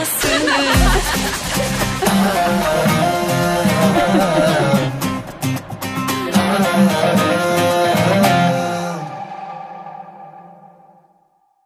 nasıl?